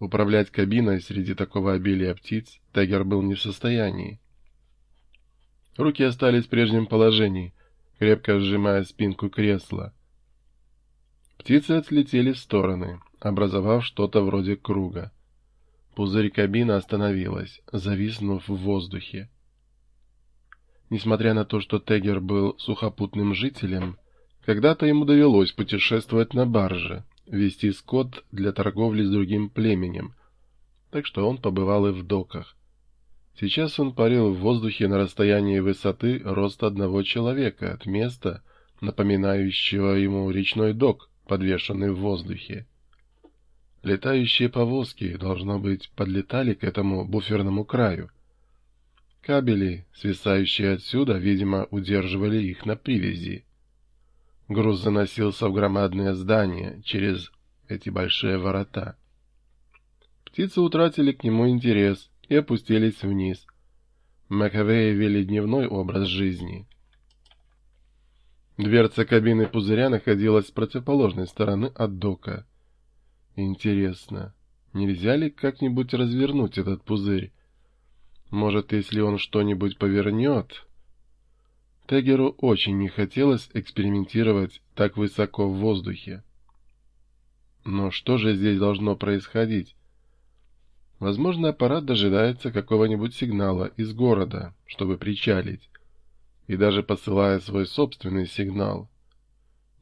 Управлять кабиной среди такого обилия птиц Тегер был не в состоянии. Руки остались в прежнем положении, крепко сжимая спинку кресла. Птицы отлетели в стороны, образовав что-то вроде круга. Пузырь кабины остановилась, зависнув в воздухе. Несмотря на то, что Тегер был сухопутным жителем, когда-то ему довелось путешествовать на барже, вести скот для торговли с другим племенем, так что он побывал и в доках. Сейчас он парил в воздухе на расстоянии высоты роста одного человека от места, напоминающего ему речной док, подвешенный в воздухе. Летающие повозки, должно быть, подлетали к этому буферному краю. Кабели, свисающие отсюда, видимо, удерживали их на привязи. Груз заносился в громадное здание через эти большие ворота. Птицы утратили к нему интерес и опустились вниз. Маковеи вели дневной образ жизни. Дверца кабины пузыря находилась с противоположной стороны от дока. Интересно, нельзя ли как-нибудь развернуть этот пузырь? Может, если он что-нибудь повернет... Тегеру очень не хотелось экспериментировать так высоко в воздухе. Но что же здесь должно происходить? Возможно, аппарат дожидается какого-нибудь сигнала из города, чтобы причалить, и даже посылая свой собственный сигнал.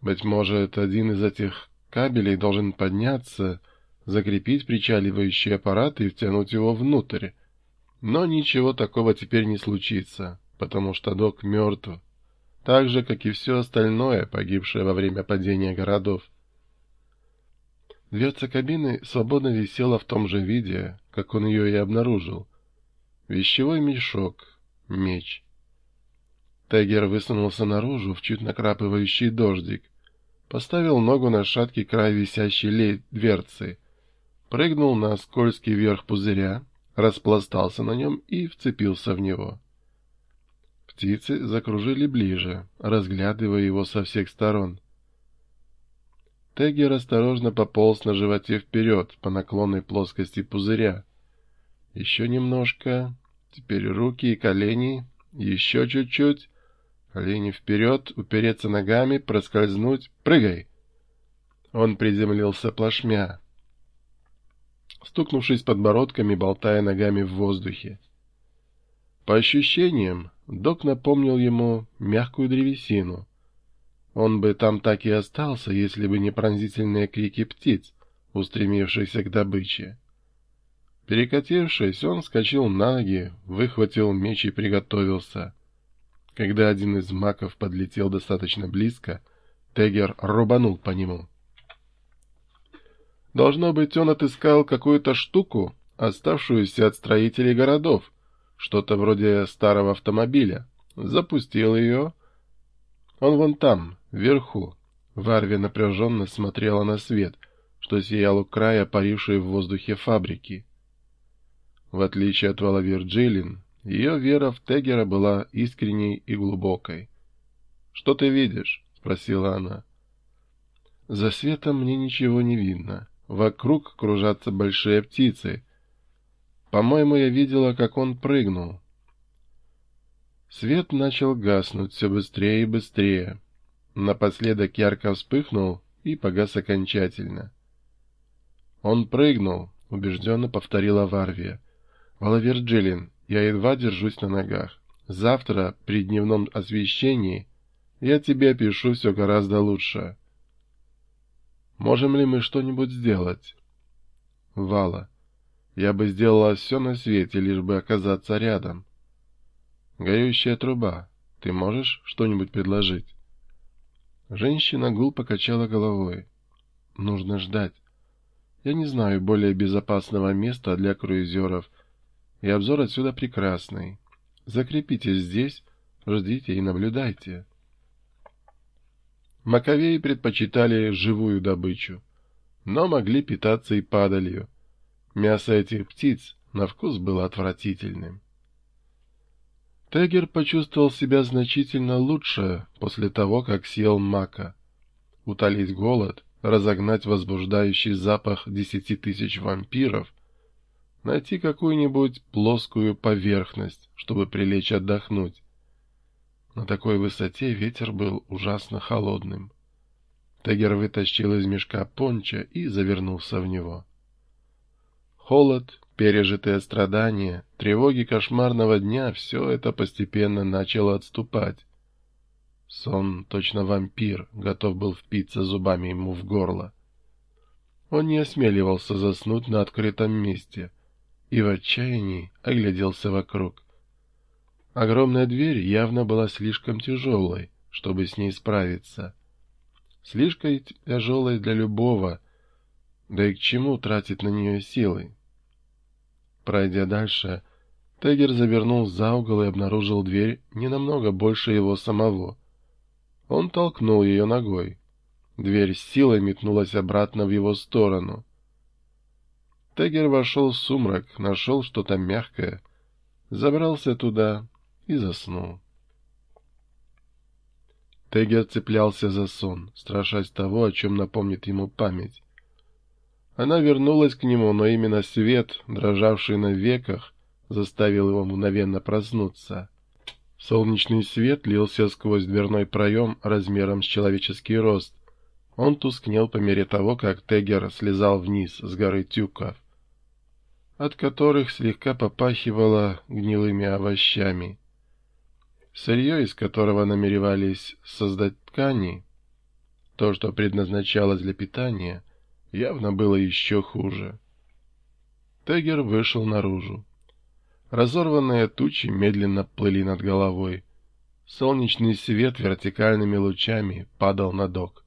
Быть может, один из этих кабелей должен подняться, закрепить причаливающий аппарат и втянуть его внутрь. Но ничего такого теперь не случится потому что док мертв, так же, как и все остальное, погибшее во время падения городов. Дверца кабины свободно висела в том же виде, как он ее и обнаружил. Вещевой мешок, меч. Тегер высунулся наружу в чуть накрапывающий дождик, поставил ногу на шаткий край висящей дверцы, прыгнул на скользкий верх пузыря, распластался на нем и вцепился в него. Птицы закружили ближе, разглядывая его со всех сторон. Тегер осторожно пополз на животе вперед по наклонной плоскости пузыря. Еще немножко. Теперь руки и колени. Еще чуть-чуть. Колени вперед, упереться ногами, проскользнуть. Прыгай! Он приземлился плашмя, стукнувшись подбородками, болтая ногами в воздухе. По ощущениям, док напомнил ему мягкую древесину. Он бы там так и остался, если бы не пронзительные крики птиц, устремившихся к добыче. Перекатившись, он вскочил на ноги, выхватил меч и приготовился. Когда один из маков подлетел достаточно близко, Тегер рубанул по нему. Должно быть, он отыскал какую-то штуку, оставшуюся от строителей городов, что-то вроде старого автомобиля. Запустил ее. Он вон там, вверху. Варви напряженно смотрела на свет, что сиял у края парившей в воздухе фабрики. В отличие от Валавир Джилин, ее вера в Тегера была искренней и глубокой. «Что ты видишь?» — спросила она. «За светом мне ничего не видно. Вокруг кружатся большие птицы, по-моему, я видела, как он прыгнул. Свет начал гаснуть все быстрее и быстрее. Напоследок ярко вспыхнул и погас окончательно. «Он прыгнул», — убежденно повторила Варвия. «Валавер Джилин, я едва держусь на ногах. Завтра, при дневном освещении, я тебе опишу все гораздо лучше». «Можем ли мы что-нибудь сделать?» «Вала». Я бы сделала все на свете, лишь бы оказаться рядом. Горющая труба. Ты можешь что-нибудь предложить? Женщина гул покачала головой. Нужно ждать. Я не знаю более безопасного места для круизеров, и обзор отсюда прекрасный. Закрепитесь здесь, ждите и наблюдайте. Маковеи предпочитали живую добычу, но могли питаться и падалью. Мясо этих птиц на вкус было отвратительным. Тегер почувствовал себя значительно лучше после того, как съел мака. Утолить голод разогнать возбуждающий запах десяти тысяч вампиров, найти какую-нибудь плоскую поверхность, чтобы прилечь отдохнуть. На такой высоте ветер был ужасно холодным. Тегер вытащил из мешка понча и завернулся в него. Холод, пережитые страдания, тревоги кошмарного дня — все это постепенно начало отступать. Сон, точно вампир, готов был впиться зубами ему в горло. Он не осмеливался заснуть на открытом месте и в отчаянии огляделся вокруг. Огромная дверь явно была слишком тяжелой, чтобы с ней справиться. Слишком тяжелой для любого, да и к чему тратить на нее силы? Пройдя дальше, Тегер завернул за угол и обнаружил дверь не намного больше его самого. Он толкнул ее ногой. Дверь с силой метнулась обратно в его сторону. Тегер вошел в сумрак, нашел что-то мягкое, забрался туда и заснул. Тегер цеплялся за сон, страшась того, о чем напомнит ему память. Она вернулась к нему, но именно свет, дрожавший на веках, заставил его мгновенно проснуться. Солнечный свет лился сквозь дверной проем размером с человеческий рост. Он тускнел по мере того, как Тегер слезал вниз с горы тюков, от которых слегка попахивало гнилыми овощами. Сырье, из которого намеревались создать ткани, то, что предназначалось для питания, явно было еще хуже. Тегер вышел наружу. Разорванные тучи медленно плыли над головой. Солнечный свет вертикальными лучами падал на док.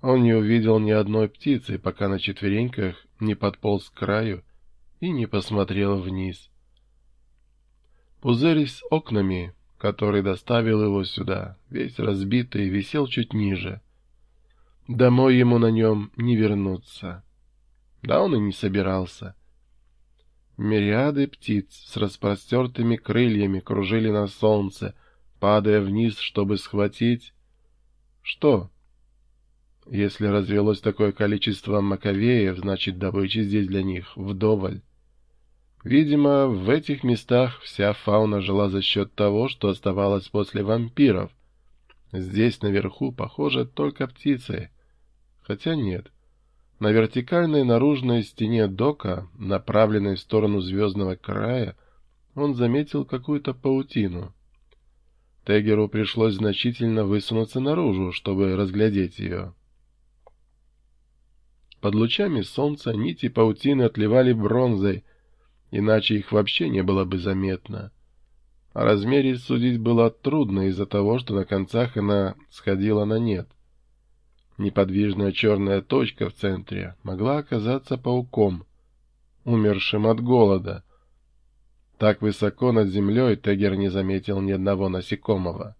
Он не увидел ни одной птицы, пока на четвереньках не подполз к краю и не посмотрел вниз. Пузырь с окнами, который доставил его сюда, весь разбитый, висел чуть ниже — Домой ему на нем не вернуться. Да он и не собирался. Мириады птиц с распростертыми крыльями кружили на солнце, падая вниз, чтобы схватить... Что? Если развелось такое количество маковеев, значит, добычи здесь для них вдоволь. Видимо, в этих местах вся фауна жила за счет того, что оставалось после вампиров. Здесь, наверху, похоже, только птицы — Хотя нет. На вертикальной наружной стене дока, направленной в сторону звездного края, он заметил какую-то паутину. Тегеру пришлось значительно высунуться наружу, чтобы разглядеть ее. Под лучами солнца нити паутины отливали бронзой, иначе их вообще не было бы заметно. О размере судить было трудно из-за того, что на концах она сходила на нет. Неподвижная черная точка в центре могла оказаться пауком, умершим от голода. Так высоко над землей Тегер не заметил ни одного насекомого.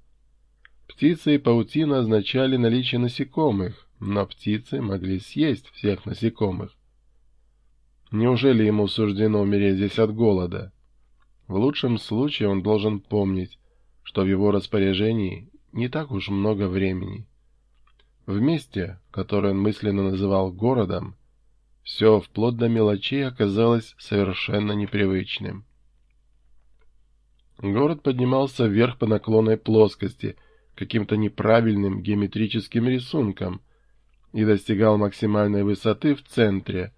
Птицы и паутина означали наличие насекомых, но птицы могли съесть всех насекомых. Неужели ему суждено умереть здесь от голода? В лучшем случае он должен помнить, что в его распоряжении не так уж много времени. В месте, которое он мысленно называл городом, все вплоть до мелочей оказалось совершенно непривычным. Город поднимался вверх по наклонной плоскости, каким-то неправильным геометрическим рисунком, и достигал максимальной высоты в центре,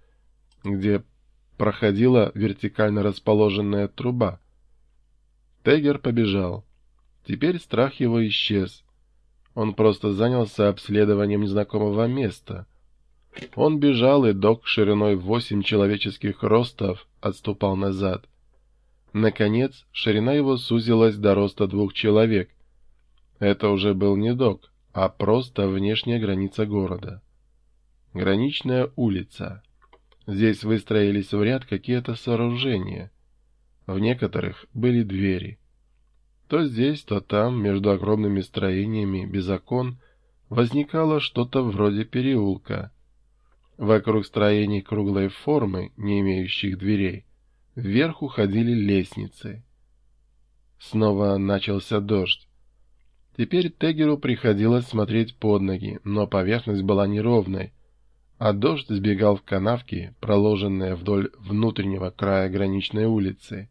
где проходила вертикально расположенная труба. Тегер побежал. Теперь страх его исчез. Он просто занялся обследованием незнакомого места. Он бежал, и док шириной восемь человеческих ростов отступал назад. Наконец, ширина его сузилась до роста двух человек. Это уже был не док, а просто внешняя граница города. Граничная улица. Здесь выстроились в ряд какие-то сооружения. В некоторых были двери. То здесь, то там, между огромными строениями без окон, возникало что-то вроде переулка. Вокруг строений круглой формы, не имеющих дверей, вверх уходили лестницы. Снова начался дождь. Теперь Тегеру приходилось смотреть под ноги, но поверхность была неровной, а дождь сбегал в канавки, проложенные вдоль внутреннего края граничной улицы.